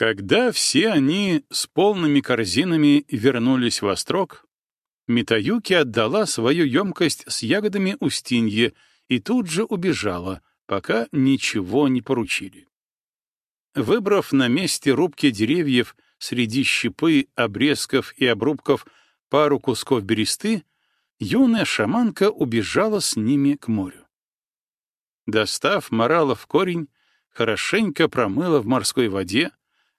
Когда все они с полными корзинами вернулись в Острог, Митаюки отдала свою емкость с ягодами Устинье и тут же убежала, пока ничего не поручили. Выбрав на месте рубки деревьев среди щепы, обрезков и обрубков пару кусков бересты, юная шаманка убежала с ними к морю. Достав морала в корень, хорошенько промыла в морской воде,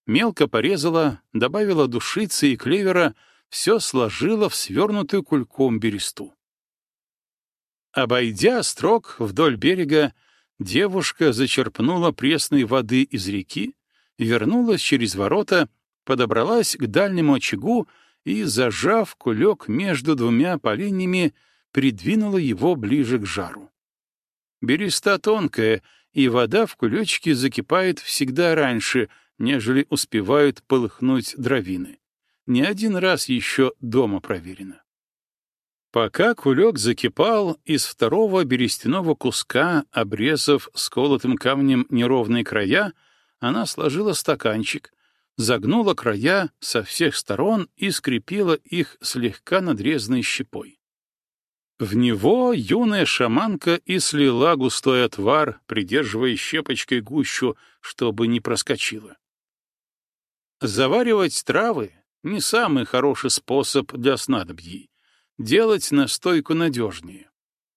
мелко порезала, добавила душицы и клевера, все сложила в свернутую кульком бересту. Обойдя строк вдоль берега, девушка зачерпнула пресной воды из реки, вернулась через ворота, подобралась к дальнему очагу и, зажав кулек между двумя поленьями, придвинула его ближе к жару. Береста тонкая, и вода в кулечке закипает всегда раньше, нежели успевают полыхнуть дровины. Не один раз еще дома проверено. Пока кулек закипал, из второго берестяного куска, обрезав сколотым камнем неровные края, она сложила стаканчик, загнула края со всех сторон и скрепила их слегка надрезанной щепой. В него юная шаманка и слила густой отвар, придерживая щепочкой гущу, чтобы не проскочила. Заваривать травы — не самый хороший способ для снадобьей. Делать настойку надежнее.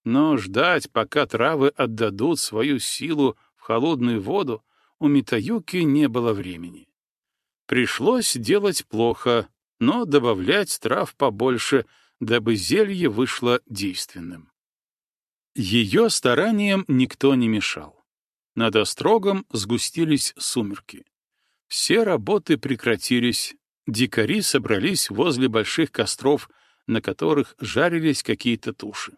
Но ждать, пока травы отдадут свою силу в холодную воду, у Митаюки не было времени. Пришлось делать плохо, но добавлять трав побольше — дабы зелье вышло действенным. Ее стараниям никто не мешал. Над острогом сгустились сумерки. Все работы прекратились, дикари собрались возле больших костров, на которых жарились какие-то туши.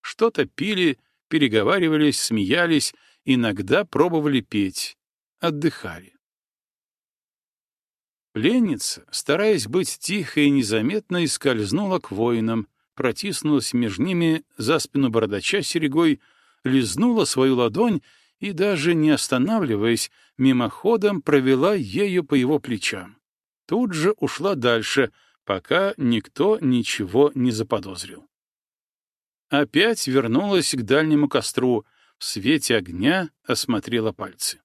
Что-то пили, переговаривались, смеялись, иногда пробовали петь, отдыхали. Пленница, стараясь быть тихой и незаметной, скользнула к воинам, протиснулась между ними за спину бородача серегой, лизнула свою ладонь и, даже не останавливаясь, мимоходом провела ею по его плечам. Тут же ушла дальше, пока никто ничего не заподозрил. Опять вернулась к дальнему костру, в свете огня осмотрела пальцы.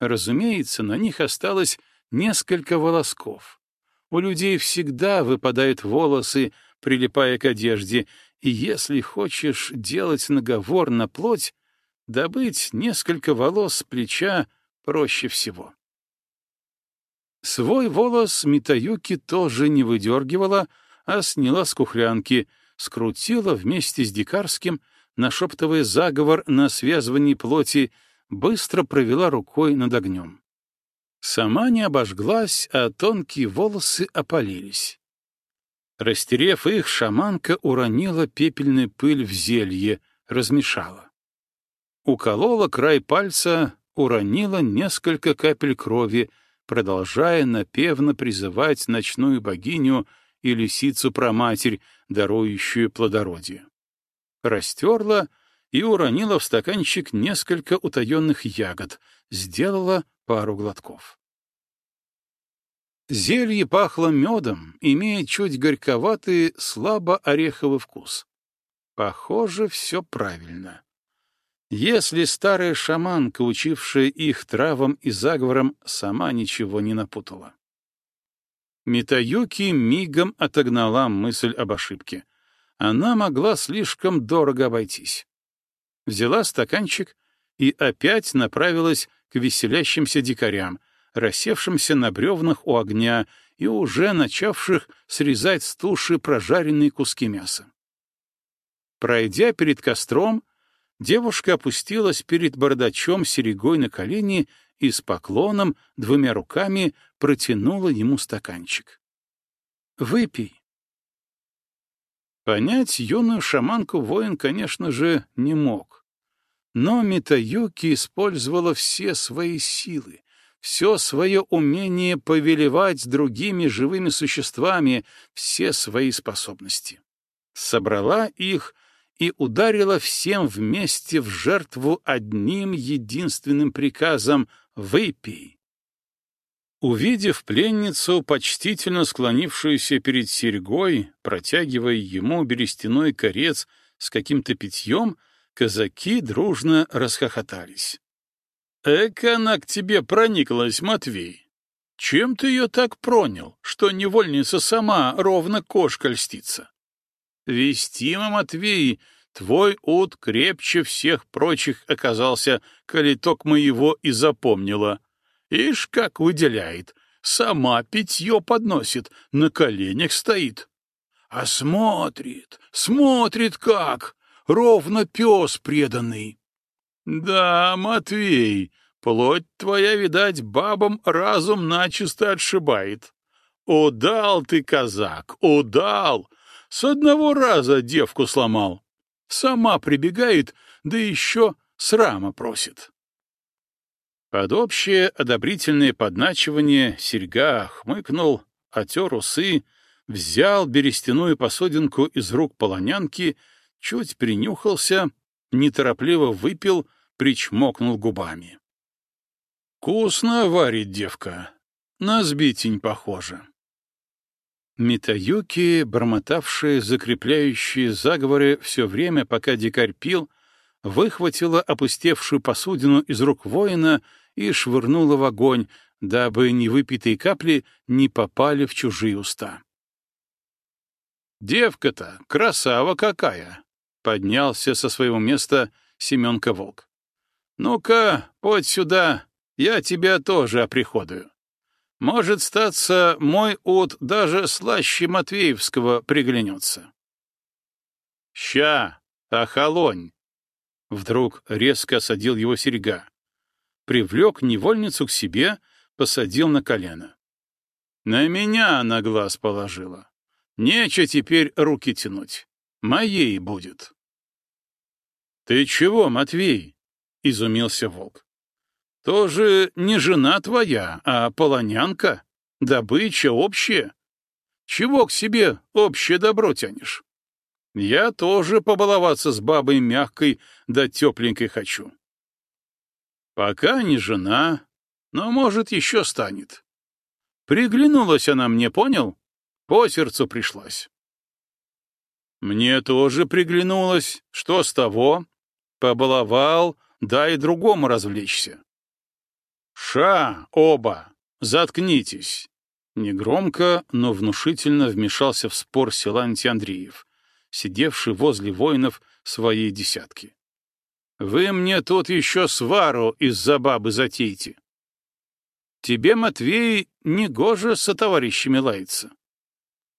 Разумеется, на них осталось несколько волосков. У людей всегда выпадают волосы, прилипая к одежде, и если хочешь делать наговор на плоть, добыть несколько волос с плеча проще всего. Свой волос Митаюки тоже не выдергивала, а сняла с кухлянки, скрутила вместе с дикарским, нашептывая заговор на связывании плоти, быстро провела рукой над огнем. Сама не обожглась, а тонкие волосы опалились. Растерев их, шаманка уронила пепельную пыль в зелье, размешала. Уколола край пальца, уронила несколько капель крови, продолжая напевно призывать ночную богиню и лисицу-проматерь, дарующую плодородие. Растерла и уронила в стаканчик несколько утаенных ягод, сделала пару глотков. Зелье пахло медом, имея чуть горьковатый, слабо-ореховый вкус. Похоже, все правильно. Если старая шаманка, учившая их травам и заговорам, сама ничего не напутала. Митаюки мигом отогнала мысль об ошибке. Она могла слишком дорого обойтись. Взяла стаканчик и опять направилась к веселящимся дикарям, рассевшимся на бревнах у огня и уже начавших срезать с туши прожаренные куски мяса. Пройдя перед костром, девушка опустилась перед бordачом серегой на колени и с поклоном двумя руками протянула ему стаканчик. «Выпей». Понять юную шаманку воин, конечно же, не мог. Но Митаюки использовала все свои силы, все свое умение повелевать другими живыми существами, все свои способности. Собрала их и ударила всем вместе в жертву одним единственным приказом «Выпей». Увидев пленницу, почтительно склонившуюся перед серьгой, протягивая ему берестяной корец с каким-то питьем, казаки дружно расхохотались. «Эка она к тебе прониклась, Матвей! Чем ты ее так пронял, что невольница сама ровно кошка льстится? Вестима, Матвей, твой ут крепче всех прочих оказался, коли ток моего и запомнила. Ишь, как выделяет, сама питье подносит, на коленях стоит. А смотрит, смотрит как, ровно пес преданный. Да, Матвей, плоть твоя, видать, бабам разум начисто отшибает. Удал ты, казак, удал! С одного раза девку сломал. Сама прибегает, да еще срама просит. Под общее одобрительное подначивание серьга хмыкнул, отер усы, взял берестяную посудинку из рук полонянки, чуть принюхался, неторопливо выпил, причмокнул губами. «Вкусно варит девка. На сбитень похоже». Митаюки, бормотавшие закрепляющие заговоры все время, пока дикарь пил, выхватила опустевшую посудину из рук воина и швырнула в огонь, дабы невыпитые капли не попали в чужие уста. «Девка-то красава какая!» — поднялся со своего места Семенка Волк. «Ну-ка, подь сюда, я тебя тоже оприходую. Может, статься, мой ут даже слаще Матвеевского приглянется». «Ща, охолонь!» Вдруг резко осадил его серьга. Привлек невольницу к себе, посадил на колено. На меня на глаз положила. Нече теперь руки тянуть. Моей будет. «Ты чего, Матвей?» — изумился волк. «Тоже не жена твоя, а полонянка, добыча общая. Чего к себе общее добро тянешь? Я тоже побаловаться с бабой мягкой да тепленькой хочу. Пока не жена, но, может, еще станет. Приглянулась она мне, понял? По сердцу пришлась. Мне тоже приглянулась. Что с того? Побаловал, дай другому развлечься. Ша, оба, заткнитесь. Негромко, но внушительно вмешался в спор Силантий Андреев, сидевший возле воинов своей десятки. «Вы мне тут еще свару из-за бабы затейте. Тебе, Матвей, негоже со товарищами лаяться.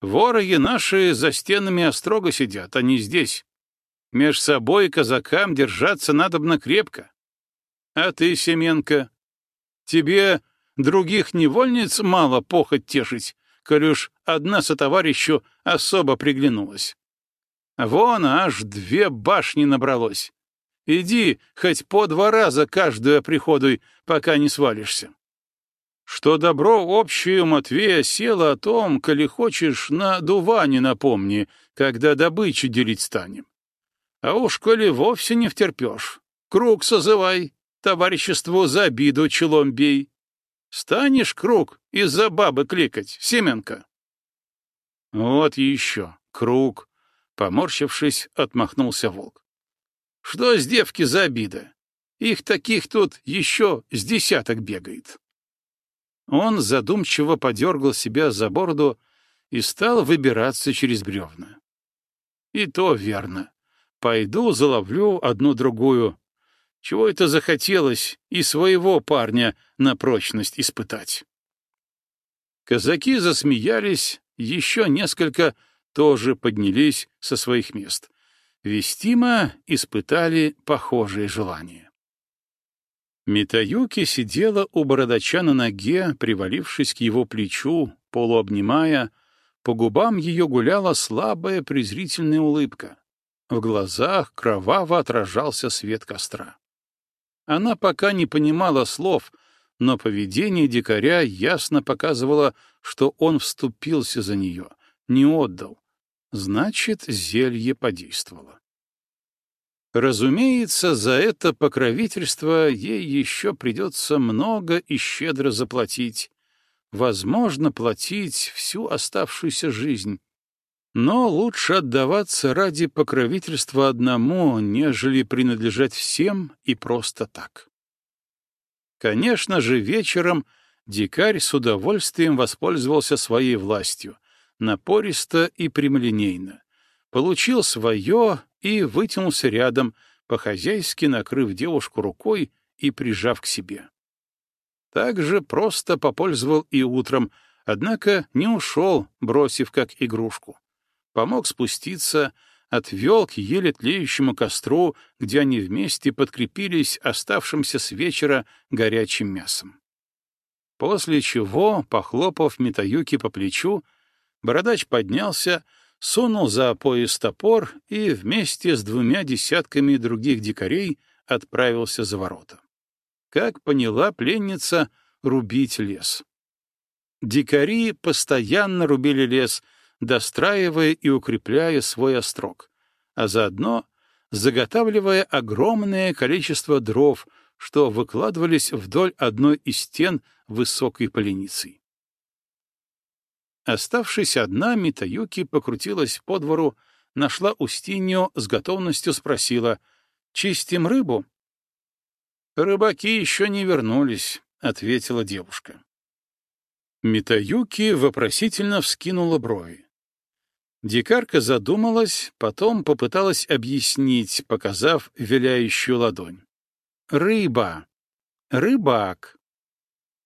Вороги наши за стенами острога сидят, они здесь. Меж собой казакам держаться надобно крепко. А ты, Семенко, тебе других невольниц мало похоть тешить, коль уж одна сотоварищу особо приглянулась. Вон аж две башни набралось. Иди хоть по два раза каждую приходуй, пока не свалишься. Что добро общее Матвея село о том, коли хочешь, на дуване напомни, когда добычу делить станем. А уж коли вовсе не втерпешь, круг созывай, товариществу за обиду челом бей. Станешь круг из-за бабы кликать, Семенка. Вот еще, круг. Поморщившись, отмахнулся волк. Что с девки за обида? Их таких тут еще с десяток бегает. Он задумчиво подергал себя за бороду и стал выбираться через бревна. И то верно. Пойду заловлю одну-другую. Чего это захотелось и своего парня на прочность испытать? Казаки засмеялись, еще несколько тоже поднялись со своих мест. Вестимо испытали похожие желания. Митаюки сидела у бородача на ноге, привалившись к его плечу, полуобнимая, по губам ее гуляла слабая презрительная улыбка. В глазах кроваво отражался свет костра. Она пока не понимала слов, но поведение дикаря ясно показывало, что он вступился за нее, не отдал. Значит, зелье подействовало. Разумеется, за это покровительство ей еще придется много и щедро заплатить. возможно платить всю оставшуюся жизнь. Но лучше отдаваться ради покровительства одному, нежели принадлежать всем и просто так. Конечно же, вечером дикарь с удовольствием воспользовался своей властью, напористо и прямолинейно. Получил свое и вытянулся рядом, по-хозяйски накрыв девушку рукой и прижав к себе. Также просто попользовал и утром, однако не ушел, бросив как игрушку. Помог спуститься, отвел к еле тлеющему костру, где они вместе подкрепились оставшимся с вечера горячим мясом. После чего, похлопав Митаюки по плечу, бородач поднялся, сунул за пояс топор и вместе с двумя десятками других дикарей отправился за ворота. Как поняла пленница, рубить лес. Дикари постоянно рубили лес, достраивая и укрепляя свой острог, а заодно заготавливая огромное количество дров, что выкладывались вдоль одной из стен высокой поленицей. Оставшись одна, Митаюки покрутилась по двору, нашла Устинью, с готовностью спросила, «Чистим рыбу?» «Рыбаки еще не вернулись», — ответила девушка. Митаюки вопросительно вскинула брови. Дикарка задумалась, потом попыталась объяснить, показав виляющую ладонь. «Рыба! Рыбак!»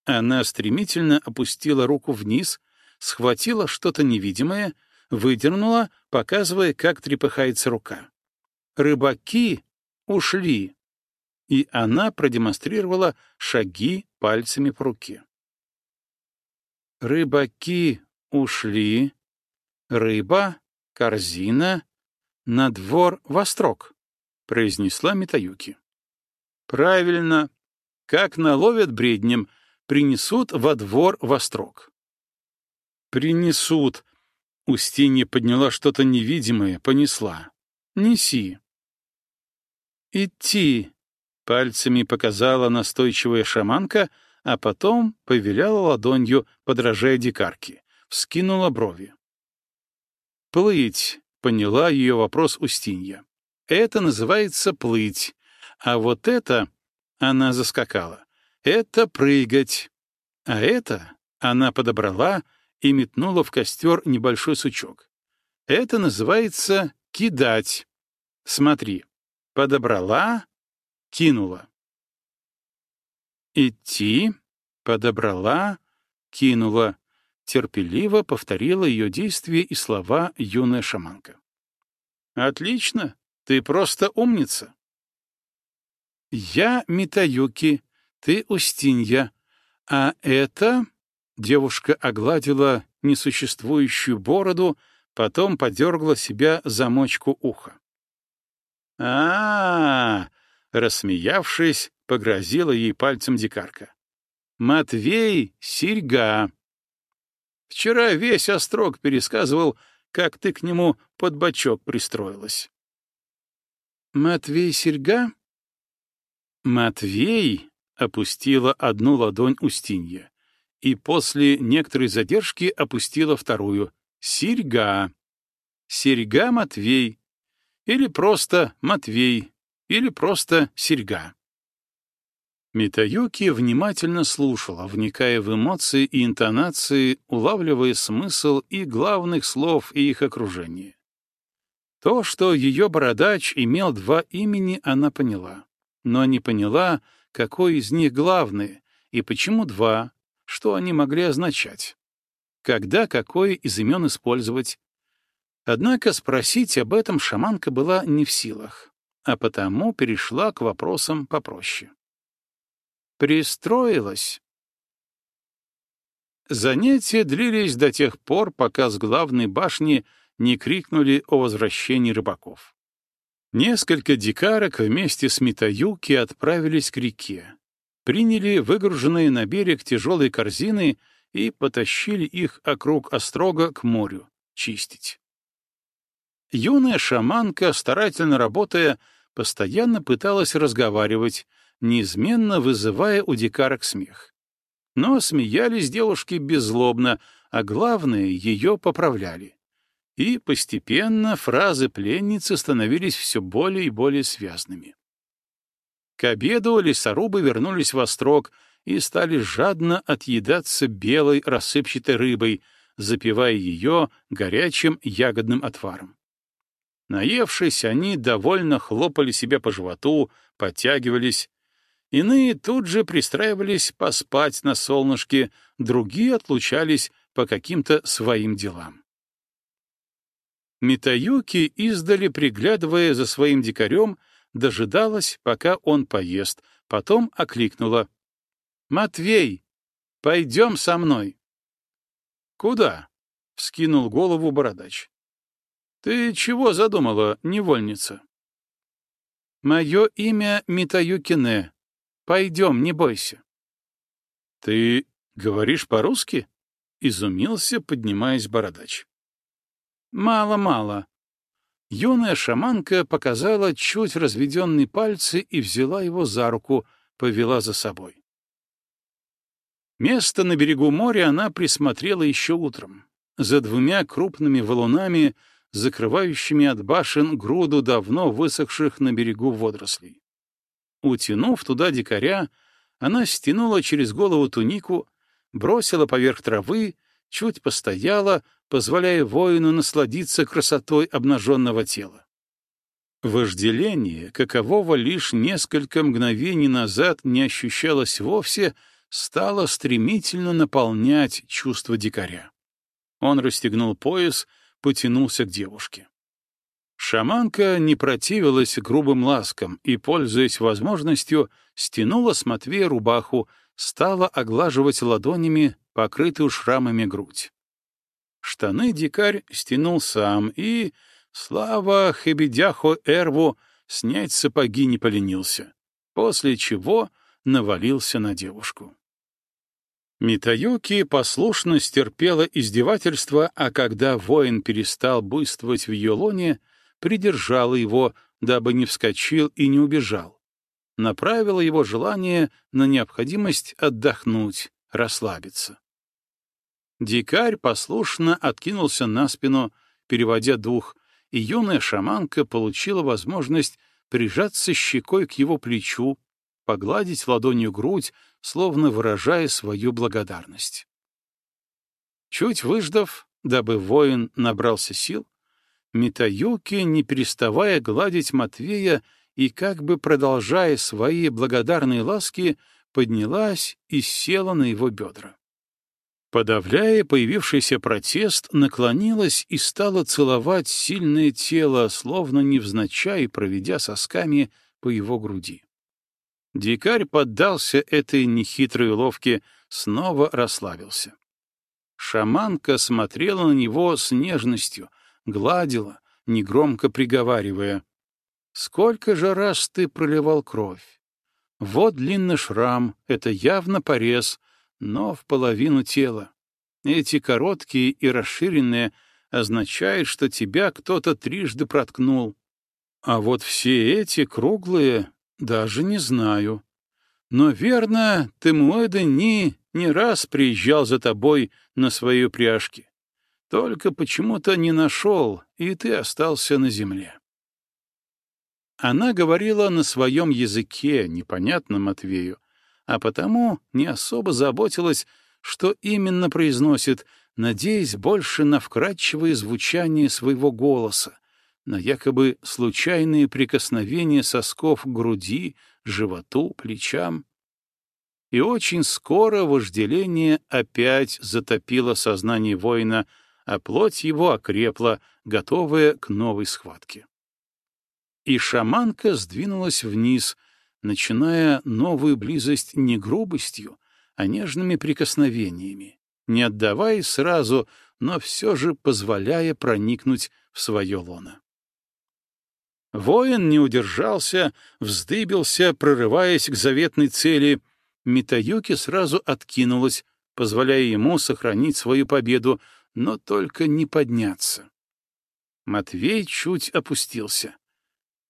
Она стремительно опустила руку вниз, схватила что-то невидимое, выдернула, показывая, как трепыхается рука. Рыбаки ушли, и она продемонстрировала шаги пальцами по руке. Рыбаки ушли, рыба, корзина, на двор вострок, произнесла Митаюки. Правильно, как наловят бреднем, принесут во двор вострок. «Принесут». Устинья подняла что-то невидимое, понесла. «Неси». «Идти», — пальцами показала настойчивая шаманка, а потом повеляла ладонью, подражая дикарке, вскинула брови. «Плыть», — поняла ее вопрос Устинья. «Это называется плыть, а вот это...» — она заскакала. «Это прыгать, а это...» — она подобрала — и метнула в костер небольшой сучок. Это называется кидать. Смотри, подобрала, кинула. Идти, подобрала, кинула. Терпеливо повторила ее действия и слова юная шаманка. «Отлично, ты просто умница». «Я Митаюки, ты Устинья, а это...» Девушка огладила несуществующую бороду, потом подергала себя замочку уха. а, -а, -а рассмеявшись, погрозила ей пальцем дикарка. «Матвей — серьга!» Вчера весь острог пересказывал, как ты к нему под бочок пристроилась. «Матвей серьга?» «Матвей!» — опустила одну ладонь Устинья и после некоторой задержки опустила вторую. Серьга. Серьга Матвей. Или просто Матвей. Или просто серьга. Митаюки внимательно слушала, вникая в эмоции и интонации, улавливая смысл и главных слов и их окружения. То, что ее бородач имел два имени, она поняла, но не поняла, какой из них главный и почему два, что они могли означать, когда какое из имен использовать. Однако спросить об этом шаманка была не в силах, а потому перешла к вопросам попроще. Пристроилась. Занятия длились до тех пор, пока с главной башни не крикнули о возвращении рыбаков. Несколько дикарок вместе с Митаюки отправились к реке, приняли выгруженные на берег тяжелые корзины и потащили их округ острога к морю чистить. Юная шаманка, старательно работая, постоянно пыталась разговаривать, неизменно вызывая у дикарок смех. Но смеялись девушки беззлобно, а главное, ее поправляли. И постепенно фразы пленницы становились все более и более связными. К обеду лесорубы вернулись в острог и стали жадно отъедаться белой рассыпчатой рыбой, запивая ее горячим ягодным отваром. Наевшись, они довольно хлопали себя по животу, подтягивались. Иные тут же пристраивались поспать на солнышке, другие отлучались по каким-то своим делам. Митаюки, издали приглядывая за своим дикарем, дожидалась, пока он поест, потом окликнула. «Матвей, пойдем со мной». «Куда?» — вскинул голову бородач. «Ты чего задумала, невольница?» «Мое имя Митаюкине. Пойдем, не бойся». «Ты говоришь по-русски?» — изумился, поднимаясь бородач. «Мало-мало». Юная шаманка показала чуть разведенные пальцы и взяла его за руку, повела за собой. Место на берегу моря она присмотрела еще утром. За двумя крупными валунами, закрывающими от башен груду давно высохших на берегу водорослей. Утянув туда дикаря, она стянула через голову тунику, бросила поверх травы, чуть постояла, позволяя воину насладиться красотой обнаженного тела. Вожделение, какового лишь несколько мгновений назад не ощущалось вовсе, — стало стремительно наполнять чувство дикаря. Он расстегнул пояс, потянулся к девушке. Шаманка не противилась грубым ласкам и, пользуясь возможностью, стянула с Матвея рубаху, стала оглаживать ладонями покрытую шрамами грудь. Штаны дикарь стянул сам и, слава Хебедяху Эрву, снять сапоги не поленился, после чего навалился на девушку. Митаюки послушно стерпела издевательство, а когда воин перестал буйствовать в ее лоне, придержала его, дабы не вскочил и не убежал. Направила его желание на необходимость отдохнуть, расслабиться. Дикарь послушно откинулся на спину, переводя дух, и юная шаманка получила возможность прижаться щекой к его плечу, погладить ладонью грудь, словно выражая свою благодарность. Чуть выждав, дабы воин набрался сил, Митаюки, не переставая гладить Матвея и как бы продолжая свои благодарные ласки, поднялась и села на его бедра. Подавляя появившийся протест, наклонилась и стала целовать сильное тело, словно невзначай проведя сосками по его груди. Дикарь поддался этой нехитрой уловке, снова расслабился. Шаманка смотрела на него с нежностью, гладила, негромко приговаривая. «Сколько же раз ты проливал кровь? Вот длинный шрам, это явно порез, но в половину тела. Эти короткие и расширенные означают, что тебя кто-то трижды проткнул. А вот все эти круглые даже не знаю. Но верно, Темуэда Ни не раз приезжал за тобой на своей упряжке. Только почему-то не нашел, и ты остался на земле. Она говорила на своем языке, непонятном Матвею, а потому не особо заботилась, что именно произносит, надеясь больше на вкрадчивое звучание своего голоса, на якобы случайные прикосновения сосков к груди, животу, плечам. И очень скоро вожделение опять затопило сознание воина, а плоть его окрепла, готовая к новой схватке. И шаманка сдвинулась вниз, начиная новую близость не грубостью, а нежными прикосновениями, не отдавая сразу, но все же позволяя проникнуть в свое лоно. Воин не удержался, вздыбился, прорываясь к заветной цели. Митаюки сразу откинулась, позволяя ему сохранить свою победу, но только не подняться. Матвей чуть опустился.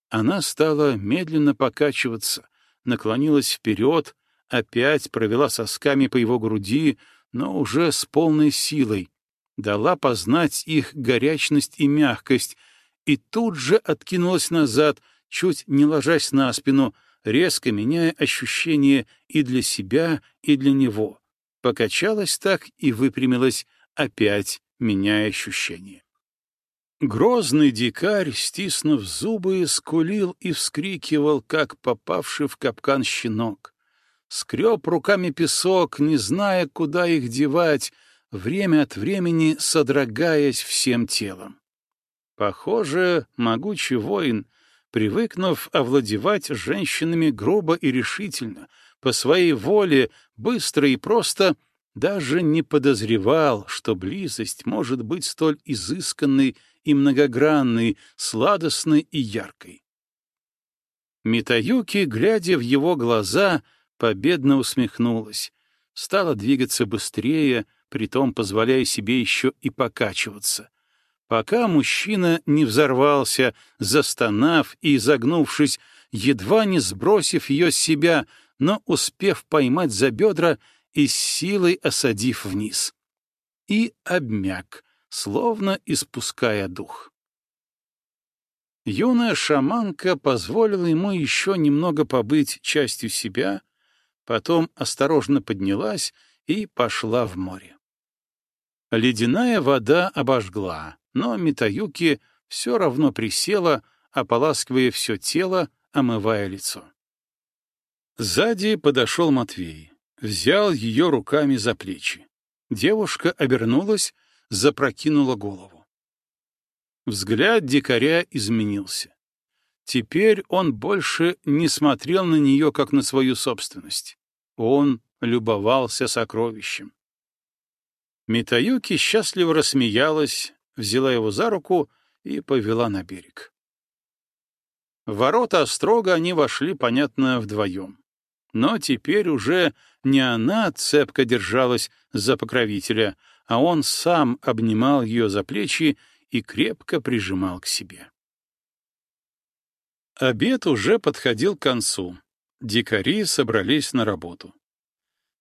Она стала медленно покачиваться, наклонилась вперед, опять провела сосками по его груди, но уже с полной силой, дала познать их горячность и мягкость, и тут же откинулась назад, чуть не ложась на спину, резко меняя ощущение и для себя, и для него. Покачалась так и выпрямилась, опять меняя ощущение. Грозный дикарь, стиснув зубы, скулил и вскрикивал, как попавший в капкан щенок. Скреб руками песок, не зная, куда их девать, время от времени содрогаясь всем телом. Похоже, могучий воин, привыкнув овладевать женщинами грубо и решительно, по своей воле, быстро и просто — даже не подозревал, что близость может быть столь изысканной и многогранной, сладостной и яркой. Митаюки, глядя в его глаза, победно усмехнулась, стала двигаться быстрее, притом позволяя себе еще и покачиваться, пока мужчина не взорвался, застонав и изогнувшись, едва не сбросив ее с себя, но успев поймать за бедра и силой осадив вниз. И обмяк, словно испуская дух. Юная шаманка позволила ему еще немного побыть частью себя, потом осторожно поднялась и пошла в море. Ледяная вода обожгла, но Митаюки все равно присела, ополаскивая все тело, омывая лицо. Сзади подошел Матвей взял ее руками за плечи. Девушка обернулась, запрокинула голову. Взгляд дикаря изменился. Теперь он больше не смотрел на нее, как на свою собственность. Он любовался сокровищем. Митаюки счастливо рассмеялась, взяла его за руку и повела на берег. В ворота острога они вошли, понятно, вдвоем. Но теперь уже не она цепко держалась за покровителя, а он сам обнимал ее за плечи и крепко прижимал к себе. Обед уже подходил к концу. Дикари собрались на работу.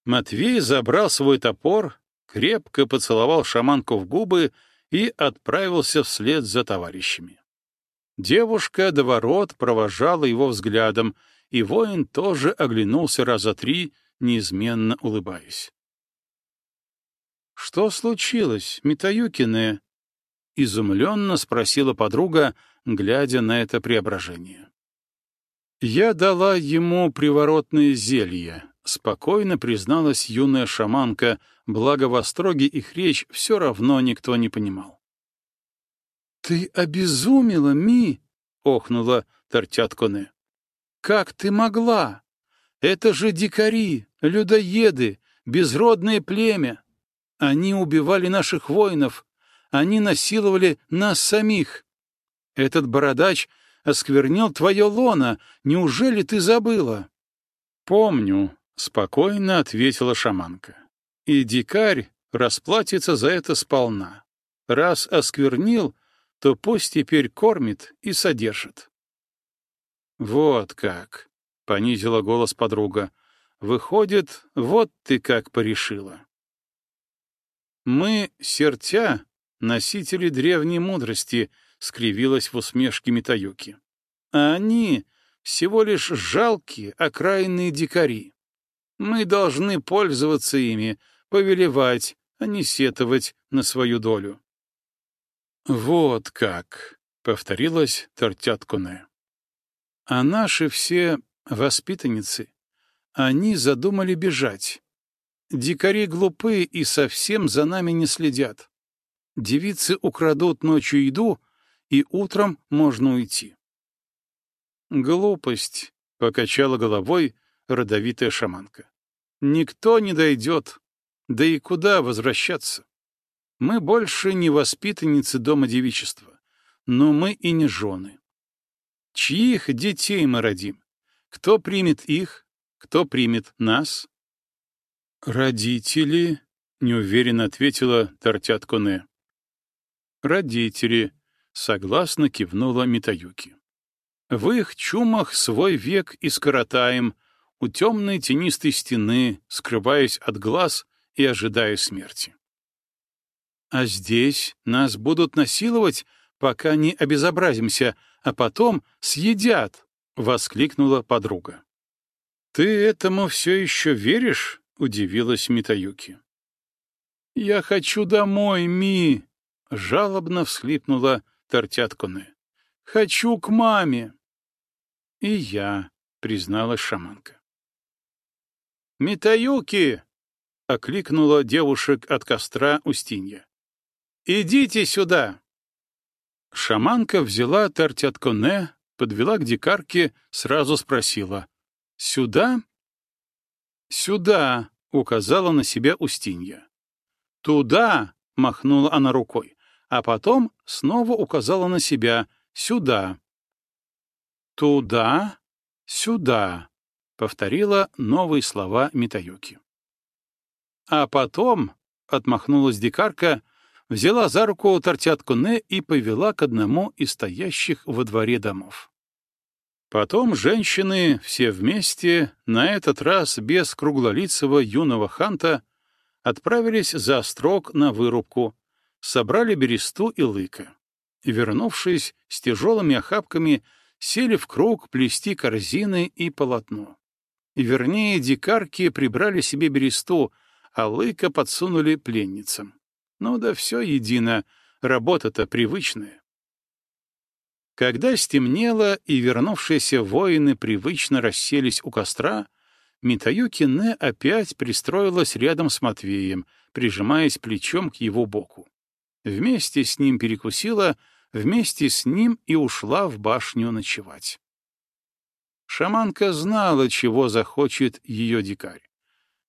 Матвей забрал свой топор, крепко поцеловал шаманку в губы и отправился вслед за товарищами. Девушка до ворот провожала его взглядом, и воин тоже оглянулся раза три, неизменно улыбаясь. «Что случилось, Митаюкине?» — изумленно спросила подруга, глядя на это преображение. «Я дала ему приворотное зелье», — спокойно призналась юная шаманка, благо в Остроге их речь все равно никто не понимал. «Ты обезумела, Ми!» — охнула Тортятконе. Как ты могла? Это же дикари, людоеды, безродное племя. Они убивали наших воинов, они насиловали нас самих. Этот бородач осквернил твое лоно, неужели ты забыла? Помню, — спокойно ответила шаманка. И дикарь расплатится за это сполна. Раз осквернил, то пусть теперь кормит и содержит. «Вот как!» — понизила голос подруга. «Выходит, вот ты как порешила». «Мы, сертя, носители древней мудрости», — скривилась в усмешке Митаюки. «А они всего лишь жалкие, окраинные дикари. Мы должны пользоваться ими, повелевать, а не сетовать на свою долю». «Вот как!» — повторилась Тортяткуне. А наши все воспитанницы, они задумали бежать. Дикари глупы и совсем за нами не следят. Девицы украдут ночью еду, и утром можно уйти. Глупость, — покачала головой родовитая шаманка. Никто не дойдет. Да и куда возвращаться? Мы больше не воспитанницы дома девичества, но мы и не жены. Чьих детей мы родим? Кто примет их? Кто примет нас? Родители, неуверенно ответила Тортят Коне. Родители, согласно кивнула Митаюки. В их чумах свой век и скоротаем, у темной тенистой стены, скрываясь от глаз и ожидая смерти. «А здесь нас будут насиловать, пока не обезобразимся, а потом съедят!» — воскликнула подруга. «Ты этому все еще веришь?» — удивилась Митаюки. «Я хочу домой, Ми!» — жалобно всхлипнула Тортяткуне. «Хочу к маме!» «И я», — призналась шаманка. «Митаюки!» — окликнула девушек от костра Устинья. «Идите сюда!» Шаманка взяла Тортятконе, подвела к дикарке, сразу спросила. «Сюда?» «Сюда», — указала на себя Устинья. «Туда!» — махнула она рукой, а потом снова указала на себя. «Сюда!» «Туда, сюда», — повторила новые слова Митаюки. А потом, — отмахнулась дикарка, взяла за руку тортятку Не и повела к одному из стоящих во дворе домов. Потом женщины все вместе, на этот раз без круглолицего юного ханта, отправились за строк на вырубку, собрали бересту и лыка. Вернувшись с тяжелыми охапками, сели в круг плести корзины и полотно. Вернее, дикарки прибрали себе бересту, а лыка подсунули пленницам. Ну да все едино, работа-то привычная. Когда стемнело и вернувшиеся воины привычно расселись у костра, Митаюки Не опять пристроилась рядом с Матвеем, прижимаясь плечом к его боку. Вместе с ним перекусила, вместе с ним и ушла в башню ночевать. Шаманка знала, чего захочет ее дикарь.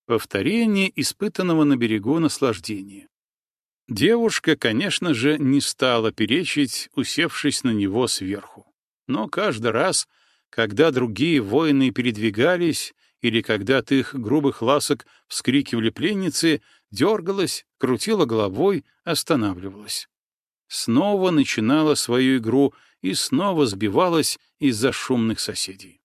Повторение испытанного на берегу наслаждения. Девушка, конечно же, не стала перечить, усевшись на него сверху. Но каждый раз, когда другие воины передвигались, или когда от их грубых ласок вскрикивали пленницы, дергалась, крутила головой, останавливалась. Снова начинала свою игру и снова сбивалась из-за шумных соседей.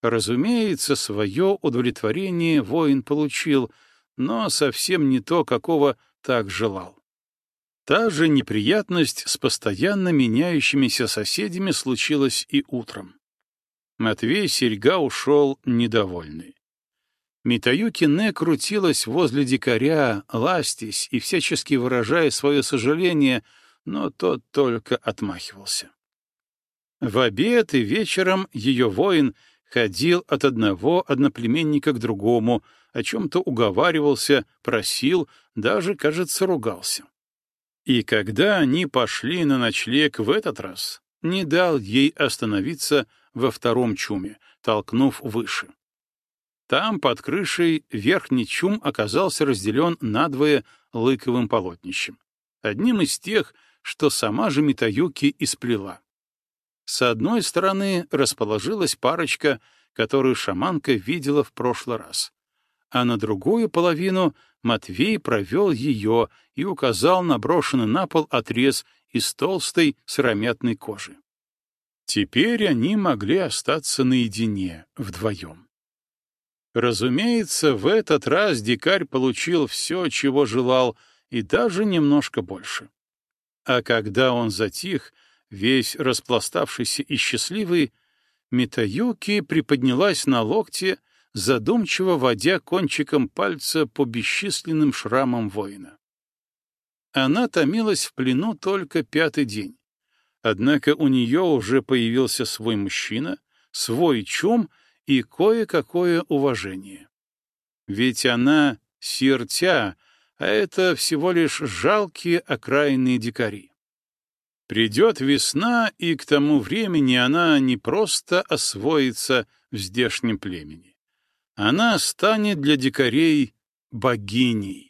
Разумеется, свое удовлетворение воин получил, но совсем не то, какого так желал. Та же неприятность с постоянно меняющимися соседями случилась и утром. Матвей Серьга ушел недовольный. Митаюки Не крутилась возле дикаря, ластясь и всячески выражая свое сожаление, но тот только отмахивался. В обед и вечером ее воин ходил от одного одноплеменника к другому, о чем-то уговаривался, просил, даже, кажется, ругался. И когда они пошли на ночлег в этот раз, не дал ей остановиться во втором чуме, толкнув выше. Там, под крышей, верхний чум оказался разделен надвое лыковым полотнищем, одним из тех, что сама же Митаюки исплела. С одной стороны расположилась парочка, которую шаманка видела в прошлый раз, а на другую половину Матвей провел ее и указал на брошенный на пол отрез из толстой сыромятной кожи. Теперь они могли остаться наедине, вдвоем. Разумеется, в этот раз дикарь получил все, чего желал, и даже немножко больше. А когда он затих, весь распластавшийся и счастливый, Митаюки приподнялась на локте, задумчиво водя кончиком пальца по бесчисленным шрамам воина. Она томилась в плену только пятый день. Однако у нее уже появился свой мужчина, свой чум и кое-какое уважение. Ведь она сиртя, а это всего лишь жалкие окраинные дикари. Придет весна, и к тому времени она не просто освоится в здешнем племени. Она станет для дикарей богиней.